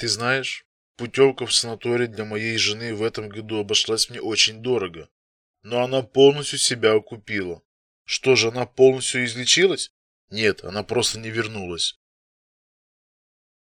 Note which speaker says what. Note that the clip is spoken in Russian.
Speaker 1: Ты знаешь, путевка в санаторий для моей жены в этом году обошлась мне очень дорого, но она полностью себя окупила. Что же, она полностью излечилась? Нет, она просто не вернулась.